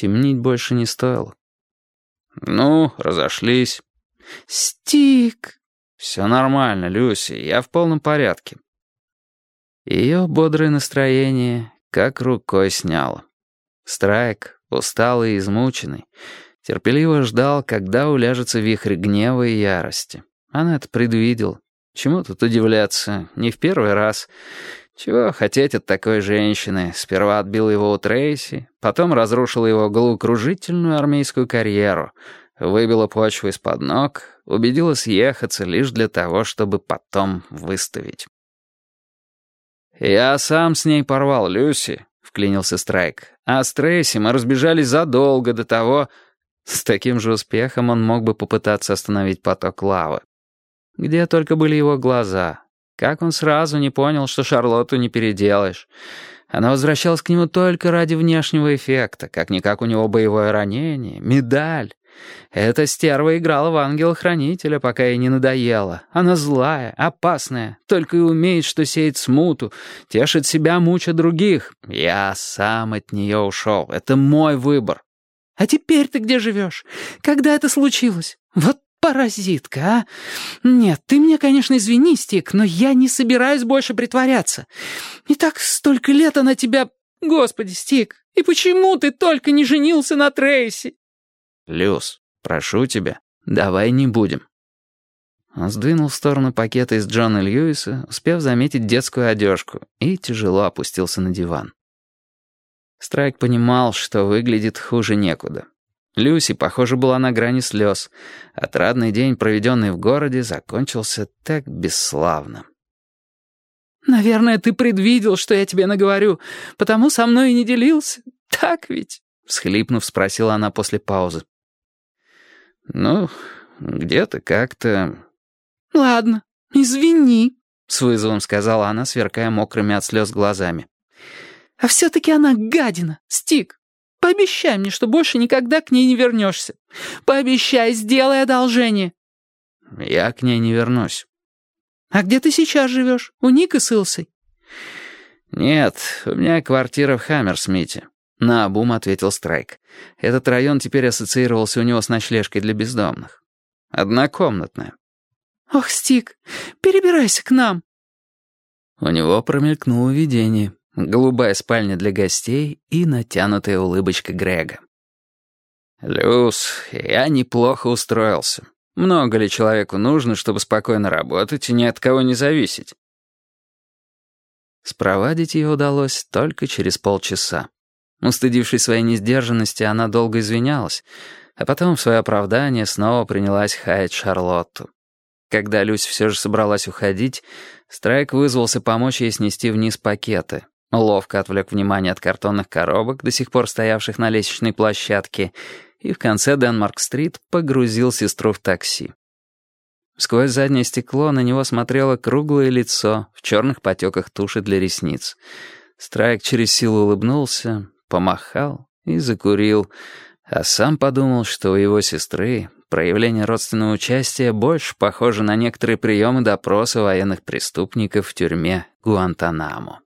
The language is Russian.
Темнить больше не стоило. «Ну, разошлись». «Стик!» «Все нормально, Люси, я в полном порядке». Ее бодрое настроение как рукой сняло. Страйк, усталый и измученный, терпеливо ждал, когда уляжется вихрь гнева и ярости. Она это предвидел. Чему тут удивляться? Не в первый раз. Чего хотеть от такой женщины? Сперва отбил его у Трейси, потом разрушил его головокружительную армейскую карьеру, выбила почву из-под ног, убедила съехаться лишь для того, чтобы потом выставить. «Я сам с ней порвал Люси», — вклинился Страйк. «А с Трейси мы разбежались задолго до того...» С таким же успехом он мог бы попытаться остановить поток лавы. Где только были его глаза, как он сразу не понял, что Шарлотту не переделаешь. Она возвращалась к нему только ради внешнего эффекта, как-никак у него боевое ранение, медаль. Эта стерва играла в ангела-хранителя, пока ей не надоело. Она злая, опасная, только и умеет, что сеять смуту, тешит себя, муча других. Я сам от нее ушел. Это мой выбор. А теперь ты где живешь? Когда это случилось? Вот «Паразитка, а? Нет, ты мне, конечно, извини, Стик, но я не собираюсь больше притворяться. И так столько лет она тебя... Господи, Стик, и почему ты только не женился на Трейси?» «Люс, прошу тебя, давай не будем». Он сдвинул в сторону пакета из Джона Льюиса, успев заметить детскую одежку, и тяжело опустился на диван. Страйк понимал, что выглядит хуже некуда. Люси, похоже, была на грани слез. Отрадный день, проведенный в городе, закончился так бесславно. «Наверное, ты предвидел, что я тебе наговорю, потому со мной и не делился. Так ведь?» — всхлипнув, спросила она после паузы. «Ну, где-то как-то...» «Ладно, извини», — с вызовом сказала она, сверкая мокрыми от слез глазами. «А все-таки она гадина, Стик. Пообещай мне, что больше никогда к ней не вернешься. Пообещай, сделай одолжение». «Я к ней не вернусь». «А где ты сейчас живешь? У Ника с Илсой?» «Нет, у меня квартира в Хаммерсмите», — наобум ответил Страйк. Этот район теперь ассоциировался у него с ночлежкой для бездомных. Однокомнатная. «Ох, Стик, перебирайся к нам». У него промелькнуло видение голубая спальня для гостей и натянутая улыбочка Грега. «Люс, я неплохо устроился. Много ли человеку нужно, чтобы спокойно работать и ни от кого не зависеть?» Спровадить ее удалось только через полчаса. Устыдившись своей несдержанности, она долго извинялась, а потом в свое оправдание снова принялась хаять Шарлотту. Когда Люсь все же собралась уходить, Страйк вызвался помочь ей снести вниз пакеты, Ловко отвлек внимание от картонных коробок, до сих пор стоявших на лестничной площадке, и в конце Денмарк-стрит погрузил сестру в такси. Сквозь заднее стекло на него смотрело круглое лицо в черных потеках туши для ресниц. Страйк через силу улыбнулся, помахал и закурил, а сам подумал, что у его сестры проявление родственного участия больше похоже на некоторые приемы допроса военных преступников в тюрьме Гуантанамо.